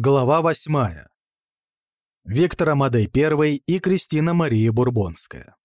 Глава 8. Виктор Амадей I и Кристина Мария Бурбонская.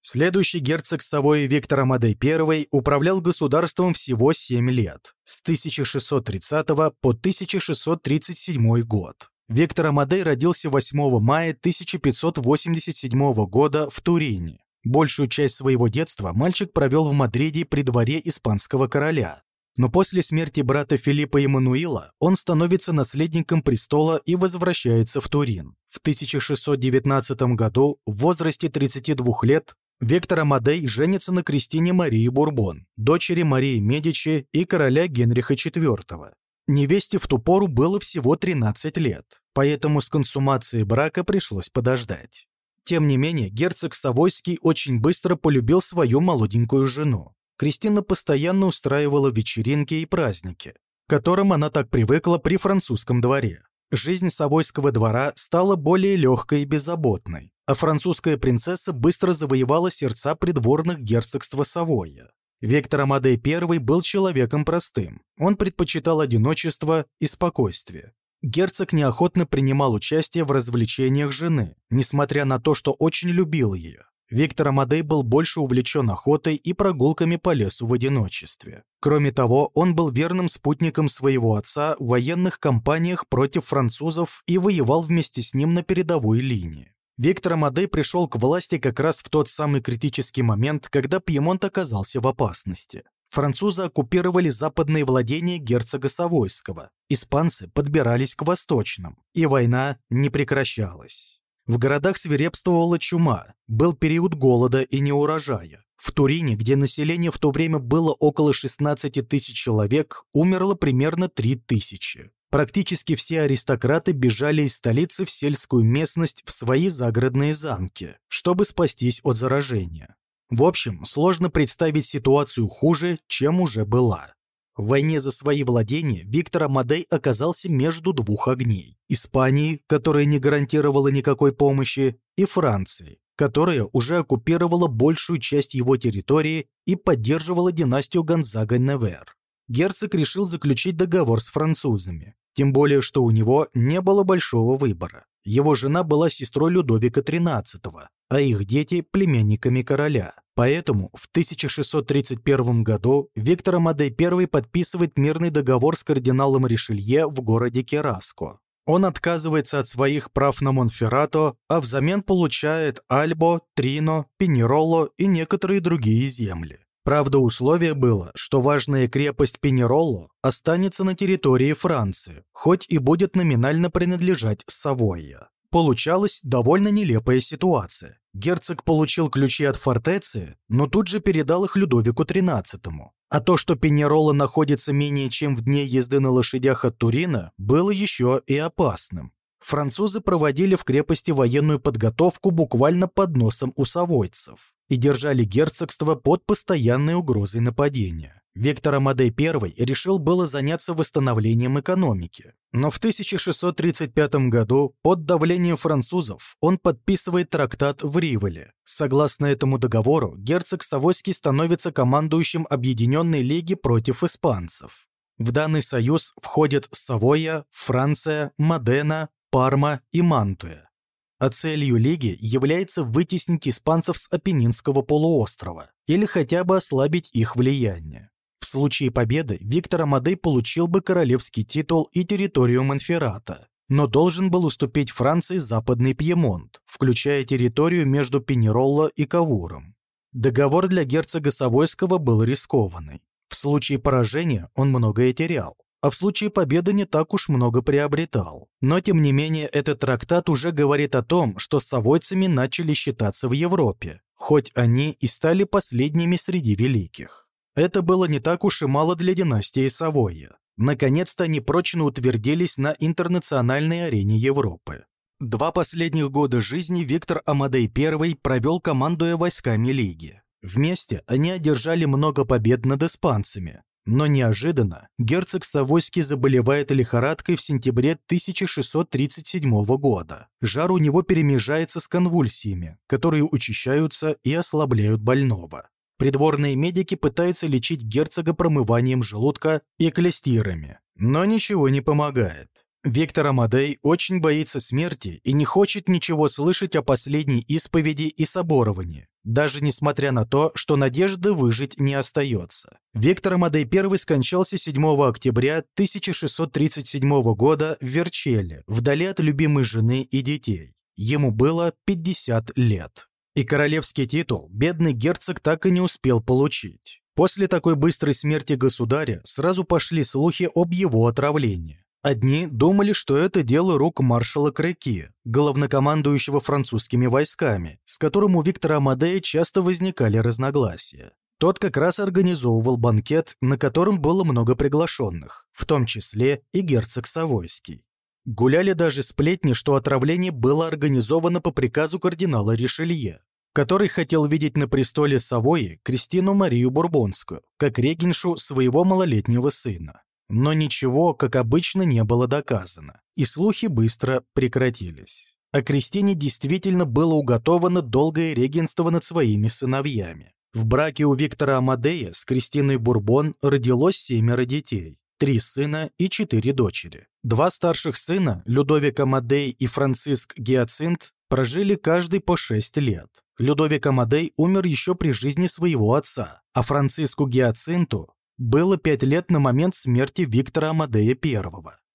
Следующий герцог Савойи Виктор Амадей I управлял государством всего 7 лет, с 1630 по 1637 год. Виктор Амадей родился 8 мая 1587 года в Турине. Большую часть своего детства мальчик провел в Мадриде при дворе испанского короля, но после смерти брата Филиппа Эммануила он становится наследником престола и возвращается в Турин. В 1619 году, в возрасте 32 лет, Вектор Амадей женится на Кристине Марии Бурбон, дочери Марии Медичи и короля Генриха IV. Невесте в ту пору было всего 13 лет, поэтому с консумацией брака пришлось подождать. Тем не менее, герцог Савойский очень быстро полюбил свою молоденькую жену. Кристина постоянно устраивала вечеринки и праздники, к которым она так привыкла при французском дворе. Жизнь Савойского двора стала более легкой и беззаботной, а французская принцесса быстро завоевала сердца придворных герцогства Савойя. Виктор Амадей I был человеком простым. Он предпочитал одиночество и спокойствие. Герцог неохотно принимал участие в развлечениях жены, несмотря на то, что очень любил ее. Виктор Амадей был больше увлечен охотой и прогулками по лесу в одиночестве. Кроме того, он был верным спутником своего отца в военных кампаниях против французов и воевал вместе с ним на передовой линии. Виктор Амадей пришел к власти как раз в тот самый критический момент, когда Пьемонт оказался в опасности. Французы оккупировали западные владения герцога Савойского, испанцы подбирались к восточным, и война не прекращалась. В городах свирепствовала чума, был период голода и неурожая. В Турине, где население в то время было около 16 тысяч человек, умерло примерно 3 тысячи. Практически все аристократы бежали из столицы в сельскую местность в свои загородные замки, чтобы спастись от заражения. В общем, сложно представить ситуацию хуже, чем уже была. В войне за свои владения Виктор Амадей оказался между двух огней. Испании, которая не гарантировала никакой помощи, и Франции, которая уже оккупировала большую часть его территории и поддерживала династию Гонзага-Невер. Герцог решил заключить договор с французами, тем более что у него не было большого выбора. Его жена была сестрой Людовика XIII, а их дети – племянниками короля. Поэтому в 1631 году Виктор Амадей I подписывает мирный договор с кардиналом Ришелье в городе Кераско. Он отказывается от своих прав на Монферрато, а взамен получает Альбо, Трино, Пенеролло и некоторые другие земли. Правда, условие было, что важная крепость Пенеролло останется на территории Франции, хоть и будет номинально принадлежать Савойя. Получалась довольно нелепая ситуация. Герцог получил ключи от фортеции, но тут же передал их Людовику XIII. А то, что Пенерола находится менее чем в дне езды на лошадях от Турина, было еще и опасным. Французы проводили в крепости военную подготовку буквально под носом у савойцев и держали герцогство под постоянной угрозой нападения. Виктор Амадей I решил было заняться восстановлением экономики. Но в 1635 году под давлением французов он подписывает трактат в Ривеле. Согласно этому договору, герцог Савойский становится командующим Объединенной Лиги против испанцев. В данный союз входят Савойя, Франция, Модена, Парма и Мантуя. А целью Лиги является вытеснить испанцев с Апеннинского полуострова или хотя бы ослабить их влияние. В случае победы Виктор Амадей получил бы королевский титул и территорию Монферрата, но должен был уступить Франции западный Пьемонт, включая территорию между Пенеролло и Кавуром. Договор для герцога Савойского был рискованный. В случае поражения он многое терял, а в случае победы не так уж много приобретал. Но тем не менее этот трактат уже говорит о том, что савойцами начали считаться в Европе, хоть они и стали последними среди великих. Это было не так уж и мало для династии Савойя. Наконец-то они прочно утвердились на интернациональной арене Европы. Два последних года жизни Виктор Амадей I провел командуя войсками Лиги. Вместе они одержали много побед над испанцами, но неожиданно герцог Савойский заболевает лихорадкой в сентябре 1637 года. Жар у него перемежается с конвульсиями, которые учащаются и ослабляют больного. Придворные медики пытаются лечить герцога промыванием желудка и клестирами, Но ничего не помогает. Виктор Амадей очень боится смерти и не хочет ничего слышать о последней исповеди и соборовании, даже несмотря на то, что надежды выжить не остается. Виктор Амадей I скончался 7 октября 1637 года в Верчеле, вдали от любимой жены и детей. Ему было 50 лет. И королевский титул бедный герцог так и не успел получить. После такой быстрой смерти государя сразу пошли слухи об его отравлении. Одни думали, что это дело рук маршала Креки, главнокомандующего французскими войсками, с которым у Виктора Амадея часто возникали разногласия. Тот как раз организовывал банкет, на котором было много приглашенных, в том числе и герцог Савойский. Гуляли даже сплетни, что отравление было организовано по приказу кардинала Ришелье, который хотел видеть на престоле Савойи Кристину Марию Бурбонскую, как регеншу своего малолетнего сына. Но ничего, как обычно, не было доказано, и слухи быстро прекратились. А Кристине действительно было уготовано долгое регенство над своими сыновьями. В браке у Виктора Амадея с Кристиной Бурбон родилось семеро детей, три сына и четыре дочери. Два старших сына, Людовик Амадей и Франциск Гиацинт, прожили каждый по шесть лет. Людовик Амадей умер еще при жизни своего отца, а Франциску Гиацинту было пять лет на момент смерти Виктора Амадея I.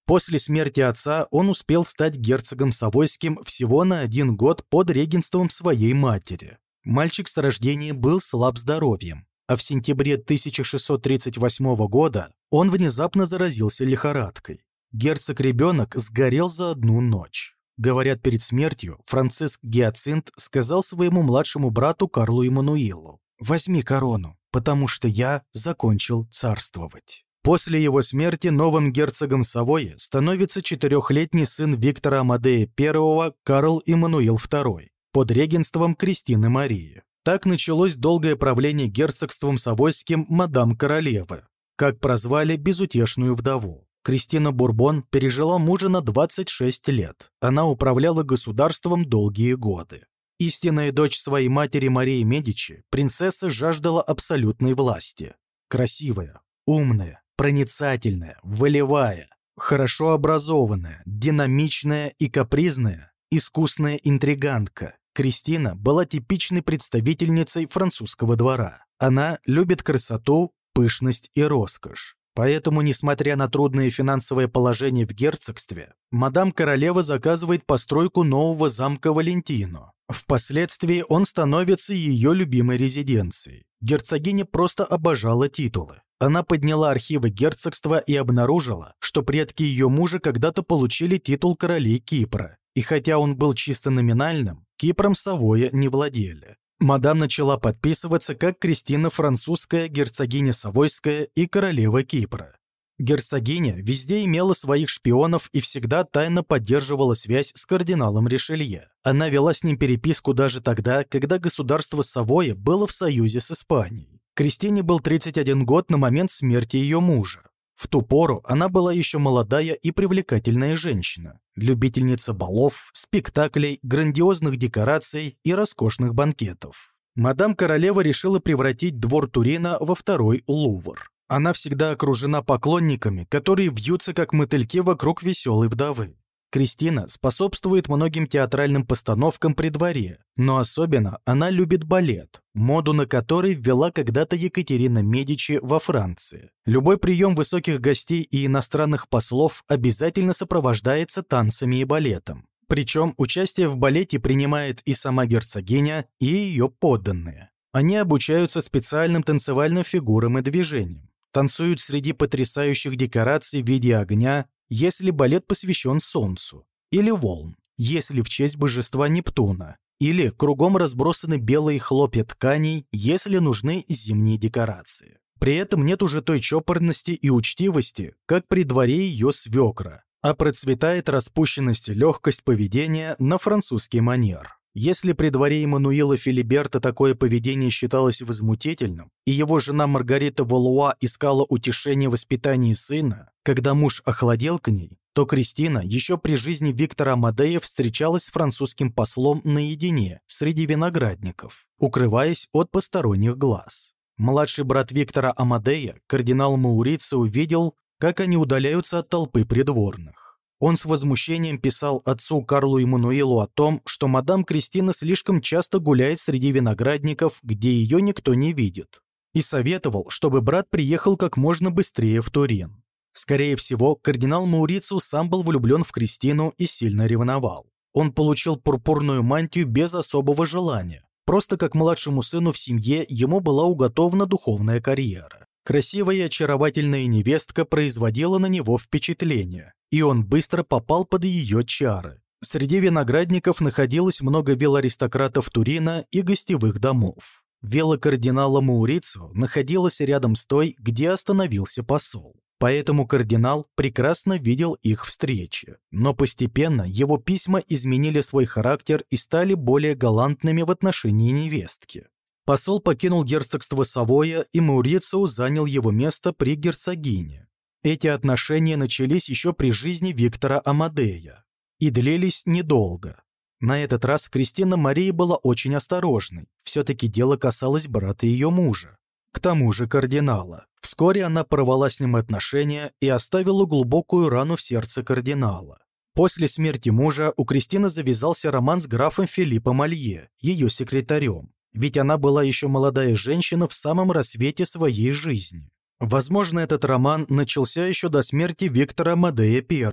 После смерти отца он успел стать герцогом Савойским всего на один год под регенством своей матери. Мальчик с рождения был слаб здоровьем, а в сентябре 1638 года он внезапно заразился лихорадкой. Герцог-ребенок сгорел за одну ночь. Говорят, перед смертью Франциск Гиацинт сказал своему младшему брату Карлу Эммануилу «Возьми корону, потому что я закончил царствовать». После его смерти новым герцогом Савойи становится четырехлетний сын Виктора Амадея I Карл Иммануил II под регенством Кристины Марии. Так началось долгое правление герцогством Савойским мадам королевы, как прозвали безутешную вдову. Кристина Бурбон пережила мужа на 26 лет. Она управляла государством долгие годы. Истинная дочь своей матери Марии Медичи, принцесса жаждала абсолютной власти. Красивая, умная, проницательная, волевая, хорошо образованная, динамичная и капризная, искусная интригантка. Кристина была типичной представительницей французского двора. Она любит красоту, пышность и роскошь. Поэтому, несмотря на трудное финансовое положение в герцогстве, мадам королева заказывает постройку нового замка Валентино. Впоследствии он становится ее любимой резиденцией. Герцогиня просто обожала титулы. Она подняла архивы герцогства и обнаружила, что предки ее мужа когда-то получили титул королей Кипра. И хотя он был чисто номинальным, Кипром Савоя не владели. Мадам начала подписываться как Кристина Французская, герцогиня Савойская и королева Кипра. Герцогиня везде имела своих шпионов и всегда тайно поддерживала связь с кардиналом Ришелье. Она вела с ним переписку даже тогда, когда государство Савоя было в союзе с Испанией. Кристине был 31 год на момент смерти ее мужа. В ту пору она была еще молодая и привлекательная женщина, любительница балов, спектаклей, грандиозных декораций и роскошных банкетов. Мадам Королева решила превратить двор Турина во второй Лувр. Она всегда окружена поклонниками, которые вьются как мотыльки вокруг веселой вдовы. Кристина способствует многим театральным постановкам при дворе, но особенно она любит балет, моду на который ввела когда-то Екатерина Медичи во Франции. Любой прием высоких гостей и иностранных послов обязательно сопровождается танцами и балетом. Причем участие в балете принимает и сама герцогиня, и ее подданные. Они обучаются специальным танцевальным фигурам и движениям, танцуют среди потрясающих декораций в виде огня, если балет посвящен Солнцу, или волн, если в честь божества Нептуна, или кругом разбросаны белые хлопья тканей, если нужны зимние декорации. При этом нет уже той чопорности и учтивости, как при дворе ее свекра, а процветает распущенность и легкость поведения на французский манер. Если при дворе Эммануила Филиберта такое поведение считалось возмутительным, и его жена Маргарита Валуа искала утешение в воспитании сына, когда муж охладел к ней, то Кристина еще при жизни Виктора Амадея встречалась с французским послом наедине, среди виноградников, укрываясь от посторонних глаз. Младший брат Виктора Амадея, кардинал Маурица, увидел, как они удаляются от толпы придворных. Он с возмущением писал отцу Карлу Эммануилу о том, что мадам Кристина слишком часто гуляет среди виноградников, где ее никто не видит, и советовал, чтобы брат приехал как можно быстрее в Турин. Скорее всего, кардинал Маурицио сам был влюблен в Кристину и сильно ревновал. Он получил пурпурную мантию без особого желания. Просто как младшему сыну в семье ему была уготована духовная карьера. Красивая и очаровательная невестка производила на него впечатление, и он быстро попал под ее чары. Среди виноградников находилось много велоаристократов Турина и гостевых домов. Вилла кардинала Маурицио находилась рядом с той, где остановился посол. Поэтому кардинал прекрасно видел их встречи. Но постепенно его письма изменили свой характер и стали более галантными в отношении невестки. Посол покинул герцогство Савоя, и Маурицио занял его место при герцогине. Эти отношения начались еще при жизни Виктора Амадея и длились недолго. На этот раз Кристина Мария была очень осторожной, все-таки дело касалось брата ее мужа к тому же кардинала. Вскоре она порвала с ним отношения и оставила глубокую рану в сердце кардинала. После смерти мужа у Кристины завязался роман с графом Филиппом Алье, ее секретарем, ведь она была еще молодая женщина в самом рассвете своей жизни. Возможно, этот роман начался еще до смерти Виктора Мадея I,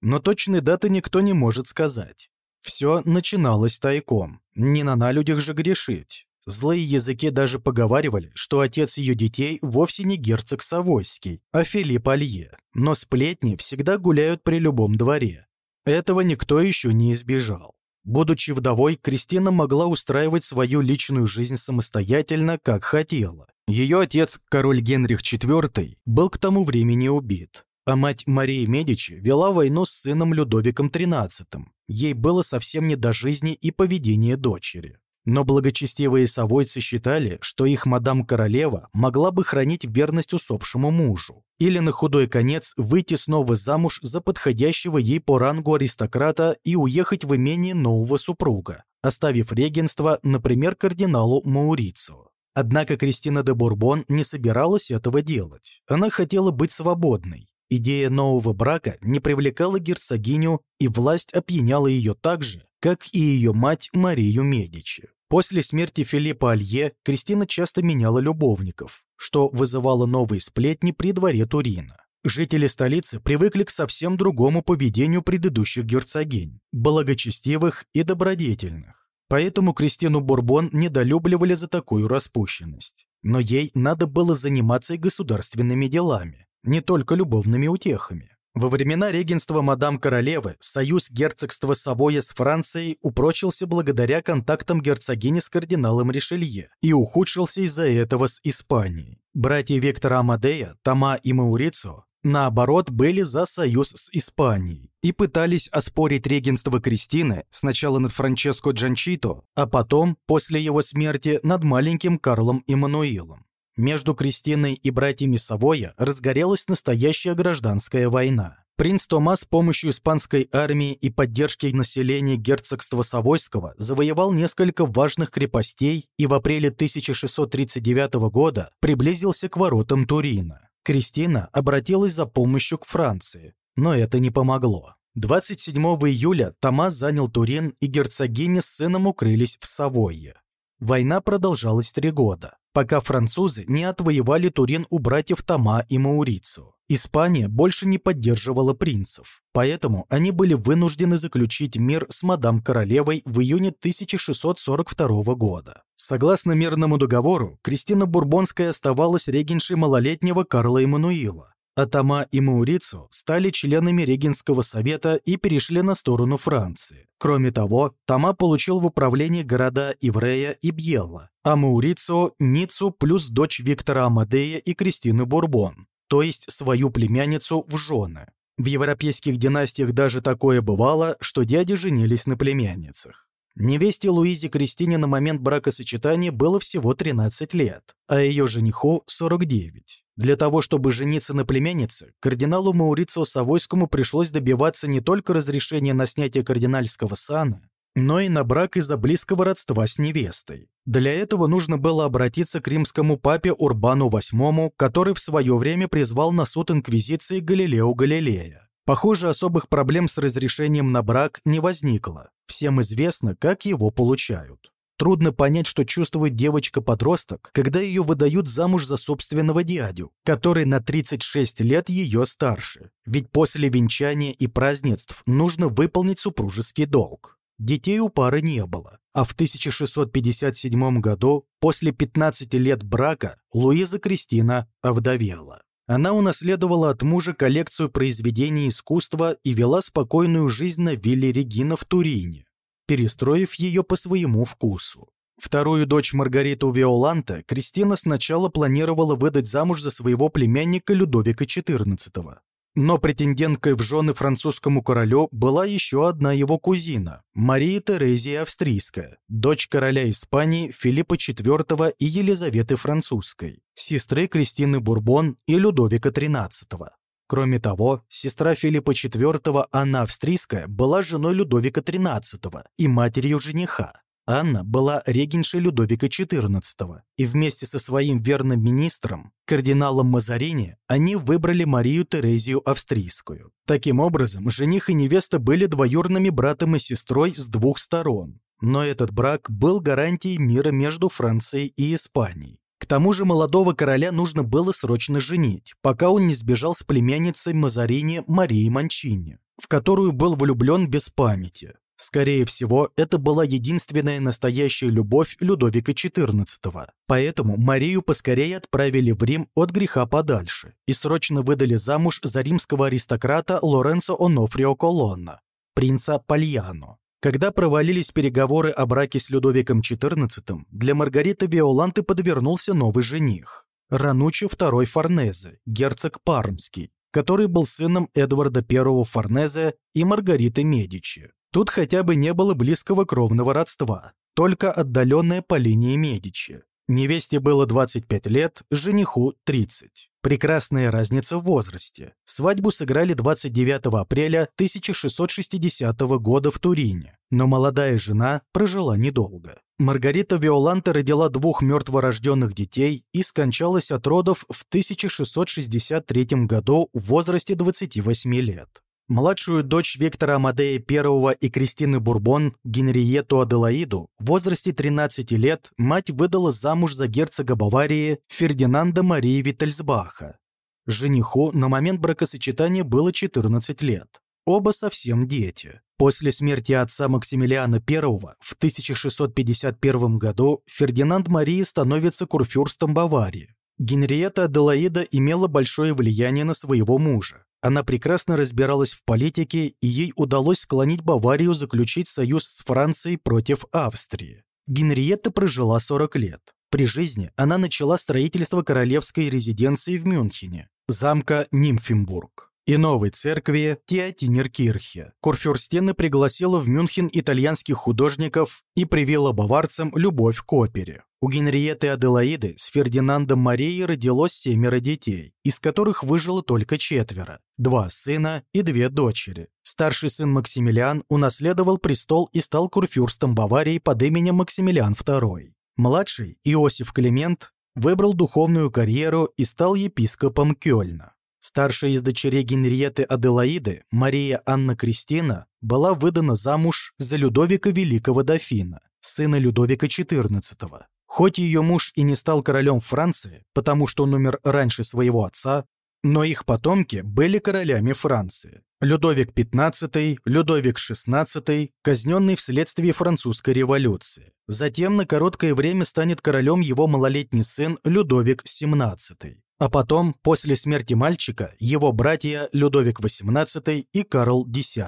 но точной даты никто не может сказать. Все начиналось тайком. Не на людях же грешить. Злые языки даже поговаривали, что отец ее детей вовсе не герцог Савойский, а Филипп Алье, но сплетни всегда гуляют при любом дворе. Этого никто еще не избежал. Будучи вдовой, Кристина могла устраивать свою личную жизнь самостоятельно, как хотела. Ее отец, король Генрих IV, был к тому времени убит, а мать Марии Медичи вела войну с сыном Людовиком XIII. Ей было совсем не до жизни и поведения дочери. Но благочестивые совойцы считали, что их мадам-королева могла бы хранить верность усопшему мужу или на худой конец выйти снова замуж за подходящего ей по рангу аристократа и уехать в имение нового супруга, оставив регенство, например, кардиналу Маурицу. Однако Кристина де Бурбон не собиралась этого делать. Она хотела быть свободной. Идея нового брака не привлекала герцогиню, и власть опьяняла ее так же, как и ее мать Марию Медичи. После смерти Филиппа Алье Кристина часто меняла любовников, что вызывало новые сплетни при дворе Турина. Жители столицы привыкли к совсем другому поведению предыдущих герцогинь, благочестивых и добродетельных. Поэтому Кристину Бурбон недолюбливали за такую распущенность. Но ей надо было заниматься и государственными делами, не только любовными утехами. Во времена регенства мадам королевы союз герцогства Савоя с Францией упрочился благодаря контактам герцогини с кардиналом Ришелье и ухудшился из-за этого с Испанией. Братья Виктора Амадея, Тома и Маурицо, наоборот, были за союз с Испанией и пытались оспорить регенство Кристины сначала над Франческо Джанчито, а потом, после его смерти, над маленьким Карлом Эммануилом. Между Кристиной и братьями Савоя разгорелась настоящая гражданская война. Принц Тома с помощью испанской армии и поддержки населения герцогства Савойского завоевал несколько важных крепостей и в апреле 1639 года приблизился к воротам Турина. Кристина обратилась за помощью к Франции, но это не помогло. 27 июля Томас занял Турин, и герцогиня с сыном укрылись в Савойе. Война продолжалась три года пока французы не отвоевали Турин у братьев Тома и Маурицу. Испания больше не поддерживала принцев, поэтому они были вынуждены заключить мир с мадам-королевой в июне 1642 года. Согласно мирному договору, Кристина Бурбонская оставалась регеншей малолетнего Карла Эммануила, Атама и Маурицу стали членами Регенского совета и перешли на сторону Франции. Кроме того, Тома получил в управлении города Иврея и Бьелла, а Маурицу – Ниццу плюс дочь Виктора Амадея и Кристины Бурбон, то есть свою племянницу в жены. В европейских династиях даже такое бывало, что дяди женились на племянницах. Невесте Луизе Кристине на момент бракосочетания было всего 13 лет, а ее жениху – 49. Для того, чтобы жениться на племяннице, кардиналу Маурицио Савойскому пришлось добиваться не только разрешения на снятие кардинальского сана, но и на брак из-за близкого родства с невестой. Для этого нужно было обратиться к римскому папе Урбану VIII, который в свое время призвал на суд инквизиции Галилео Галилея. Похоже, особых проблем с разрешением на брак не возникло. Всем известно, как его получают. Трудно понять, что чувствует девочка-подросток, когда ее выдают замуж за собственного дядю, который на 36 лет ее старше. Ведь после венчания и празднеств нужно выполнить супружеский долг. Детей у пары не было, а в 1657 году, после 15 лет брака, Луиза Кристина овдовела. Она унаследовала от мужа коллекцию произведений искусства и вела спокойную жизнь на вилле Регина в Турине, перестроив ее по своему вкусу. Вторую дочь Маргариту Виоланта Кристина сначала планировала выдать замуж за своего племянника Людовика XIV. Но претенденткой в жены французскому королю была еще одна его кузина, Мария Терезия Австрийская, дочь короля Испании Филиппа IV и Елизаветы Французской, сестры Кристины Бурбон и Людовика XIII. Кроме того, сестра Филиппа IV Анна Австрийская была женой Людовика XIII и матерью жениха. Анна была регеншей Людовика XIV, и вместе со своим верным министром, кардиналом Мазарини, они выбрали Марию Терезию Австрийскую. Таким образом, жених и невеста были двоюродными братом и сестрой с двух сторон. Но этот брак был гарантией мира между Францией и Испанией. К тому же молодого короля нужно было срочно женить, пока он не сбежал с племянницей Мазарини Марией Манчини, в которую был влюблен без памяти. Скорее всего, это была единственная настоящая любовь Людовика XIV. Поэтому Марию поскорее отправили в Рим от греха подальше и срочно выдали замуж за римского аристократа Лоренцо Онофрио Колонна, принца Пальяно. Когда провалились переговоры о браке с Людовиком XIV, для Маргариты Виоланты подвернулся новый жених – Рануччо II Форнезе, герцог Пармский, который был сыном Эдварда I Форнезе и Маргариты Медичи. Тут хотя бы не было близкого кровного родства, только отдаленное по линии Медичи. Невесте было 25 лет, жениху 30. Прекрасная разница в возрасте. Свадьбу сыграли 29 апреля 1660 года в Турине, но молодая жена прожила недолго. Маргарита Виоланта родила двух мертворожденных детей и скончалась от родов в 1663 году в возрасте 28 лет. Младшую дочь Виктора Амадея I и Кристины Бурбон, Генриету Аделаиду, в возрасте 13 лет мать выдала замуж за герцога Баварии Фердинанда Марии Виттельсбаха. Жениху на момент бракосочетания было 14 лет. Оба совсем дети. После смерти отца Максимилиана I в 1651 году Фердинанд Марии становится курфюрстом Баварии. Генриетта Аделаида имела большое влияние на своего мужа. Она прекрасно разбиралась в политике, и ей удалось склонить Баварию заключить союз с Францией против Австрии. Генриетта прожила 40 лет. При жизни она начала строительство королевской резиденции в Мюнхене, замка Нимфенбург и новой церкви Теотинеркирхе. Курфюрстена пригласила в Мюнхен итальянских художников и привела баварцам любовь к опере. У Генриетты Аделаиды с Фердинандом Марией родилось семеро детей, из которых выжило только четверо – два сына и две дочери. Старший сын Максимилиан унаследовал престол и стал курфюрстом Баварии под именем Максимилиан II. Младший, Иосиф Климент, выбрал духовную карьеру и стал епископом Кёльна. Старшая из дочерей Генриетты Аделаиды, Мария Анна Кристина, была выдана замуж за Людовика Великого Дофина, сына Людовика XIV. Хоть ее муж и не стал королем Франции, потому что он умер раньше своего отца, но их потомки были королями Франции. Людовик XV, Людовик XVI, казненный вследствие французской революции. Затем на короткое время станет королем его малолетний сын Людовик XVII. А потом, после смерти мальчика, его братья Людовик XVIII и Карл X.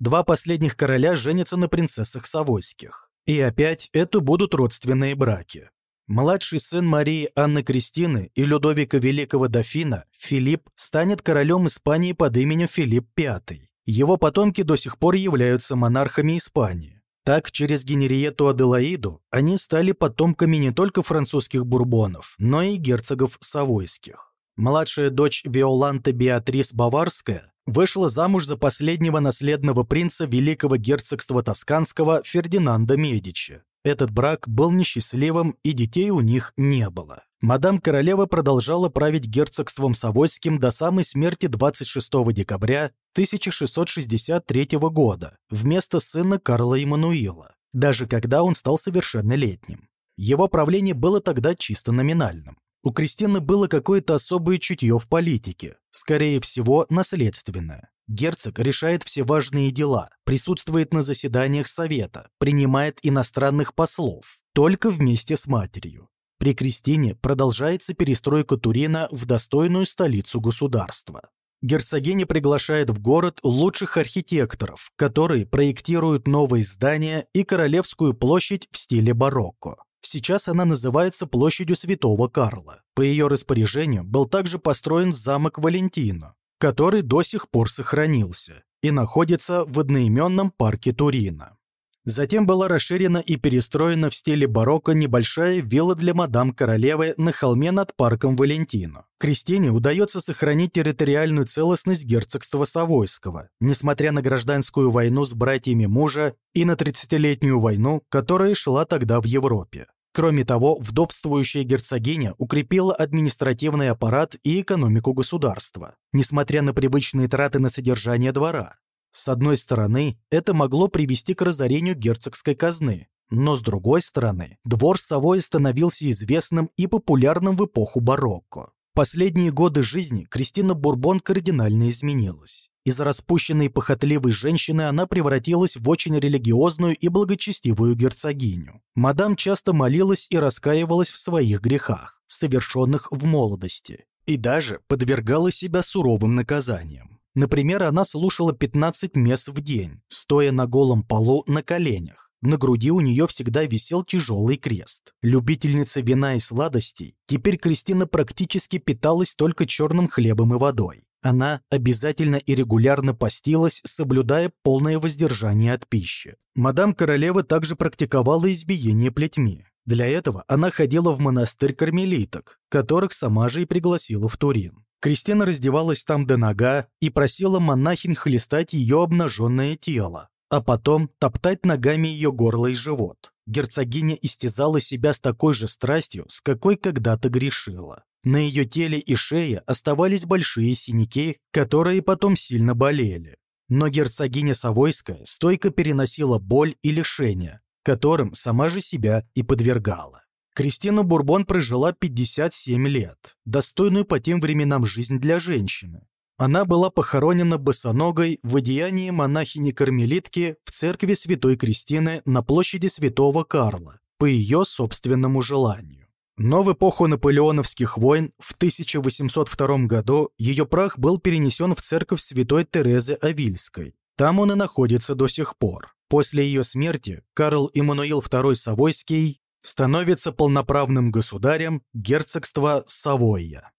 Два последних короля женятся на принцессах Савойских. И опять это будут родственные браки. Младший сын Марии Анны Кристины и Людовика Великого Дофина, Филипп, станет королем Испании под именем Филипп V. Его потомки до сих пор являются монархами Испании. Так, через Генриету Аделаиду они стали потомками не только французских бурбонов, но и герцогов Савойских. Младшая дочь Виоланта Беатрис Баварская вышла замуж за последнего наследного принца Великого герцогства Тосканского Фердинанда Медичи. Этот брак был несчастливым, и детей у них не было. Мадам Королева продолжала править герцогством Савойским до самой смерти 26 декабря 1663 года вместо сына Карла Эммануила, даже когда он стал совершеннолетним. Его правление было тогда чисто номинальным. У Кристины было какое-то особое чутье в политике, скорее всего, наследственное. Герцог решает все важные дела, присутствует на заседаниях совета, принимает иностранных послов, только вместе с матерью. При Кристине продолжается перестройка Турина в достойную столицу государства. Герцогиня приглашает в город лучших архитекторов, которые проектируют новые здания и Королевскую площадь в стиле барокко. Сейчас она называется площадью Святого Карла. По ее распоряжению был также построен замок Валентино, который до сих пор сохранился и находится в одноименном парке Турина. Затем была расширена и перестроена в стиле барокко небольшая вилла для мадам королевы на холме над парком Валентино. Кристине удается сохранить территориальную целостность герцогства Савойского, несмотря на гражданскую войну с братьями мужа и на 30-летнюю войну, которая шла тогда в Европе. Кроме того, вдовствующая герцогиня укрепила административный аппарат и экономику государства, несмотря на привычные траты на содержание двора. С одной стороны, это могло привести к разорению герцогской казны, но с другой стороны, двор Савой становился известным и популярным в эпоху барокко. Последние годы жизни Кристина Бурбон кардинально изменилась. Из распущенной похотливой женщины она превратилась в очень религиозную и благочестивую герцогиню. Мадам часто молилась и раскаивалась в своих грехах, совершенных в молодости, и даже подвергала себя суровым наказаниям. Например, она слушала 15 мес в день, стоя на голом полу на коленях. На груди у нее всегда висел тяжелый крест. Любительница вина и сладостей, теперь Кристина практически питалась только черным хлебом и водой. Она обязательно и регулярно постилась, соблюдая полное воздержание от пищи. Мадам Королева также практиковала избиение плетьми. Для этого она ходила в монастырь кармелиток, которых сама же и пригласила в Турин. Кристина раздевалась там до нога и просила монахинь хлестать ее обнаженное тело, а потом топтать ногами ее горло и живот. Герцогиня истязала себя с такой же страстью, с какой когда-то грешила. На ее теле и шее оставались большие синяки, которые потом сильно болели. Но герцогиня Савойская стойко переносила боль и лишения, которым сама же себя и подвергала. Кристина Бурбон прожила 57 лет, достойную по тем временам жизнь для женщины. Она была похоронена босоногой в одеянии монахини-кармелитки в церкви Святой Кристины на площади Святого Карла, по ее собственному желанию. Но в эпоху наполеоновских войн в 1802 году ее прах был перенесен в церковь Святой Терезы Авильской. Там он и находится до сих пор. После ее смерти Карл Иммануил II Савойский становится полноправным государем герцогства Савойя.